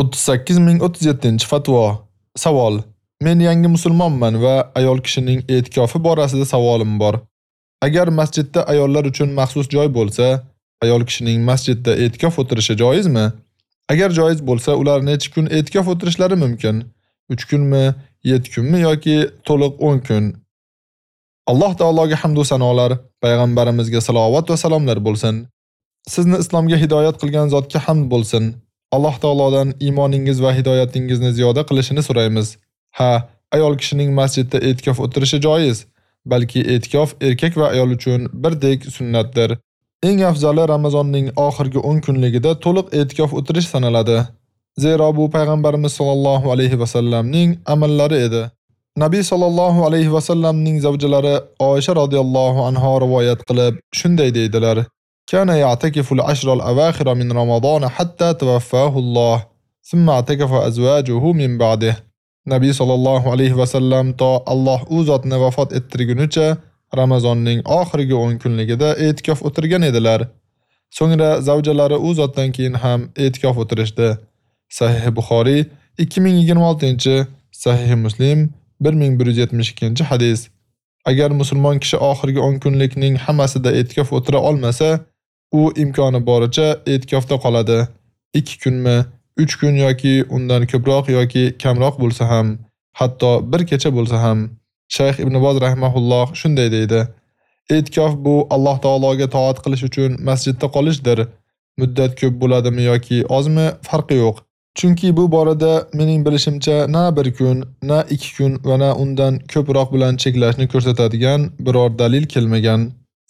38037-fatvo. Savol: Men yangi musulmonman va ayol kishining e'tikofi borasida savolim bor. Agar masjidda ayollar uchun maxsus joy bo'lsa, ayol kishining masjidda e'tikof o'tirishi joizmi? Agar joiz bo'lsa, ular necha kun e'tikof o'tirishlari mumkin? 3 kunmi, 7 kunmi yoki to'liq 10 kun? Alloh taologa hamd va sanolar, payg'ambarimizga salovat va salomlar bo'lsin. Sizni islomga hidoyat qilgan zotga hamd bo'lsin. Alloh taolodan iymoningiz va hidoyatingizni ziyoda qilishini so'raymiz. Ha, ayol kishining masjidda e'tikof o'tirishi joiz, balki e'tikof erkak va ayol uchun birdek sunnatdir. Eng afzali Ramazonning oxirgi 10 kunligida to'liq e'tikof o'tirish sanaladi. Zero bu payg'ambarimiz sollallohu alayhi va sallamning amallari edi. Nabiy sollallohu alayhi va sallamning zavjalari Oisha radhiyallohu anha rivoyat qilib shunday deydilar: Kana ya'takifu al-ashra al-awakhir min Ramazon hatta tawaffahu Alloh, thumma i'takafa azwajuhu min ba'dih. Nabiy sollallohu alayhi va sallam to Alloh u zotni vafot ettirgunicha Ramazonning oxirgi 10 kunligida e'tikof o'tirgan edilar. So'ngra zavjalari u zotdan keyin ham e'tikof o'tirishdi. Sahih Buxoriy 2026, Sahih Muslim 1172-hadis. Agar musulmon kishi oxirgi 10 kunlikning hammasida e'tikof o'tira olmasa, u imkoni boricha e'tikofda qoladi. 2 kunmi, 3 kun yoki undan ko'proq yoki kamroq bo'lsa ham, hatto bir kecha bo'lsa ham. Shayx Ibn Boz rahimahulloh shunday deydi: E'tikof bu Alloh taologa toat qilish uchun masjidda qolishdir. Muddat ko'p bo'ladimi yoki ozmi farqi yo'q. Chunki bu borada mening bilishimcha na bir kun, na 2 kun va na undan ko'proq bilan cheklashni ko'rsatadigan biror dalil kelmagan.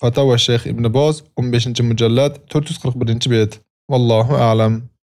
فتاوى الشيخ ابن باز 15 مجلد 341 بيت والله أعلم.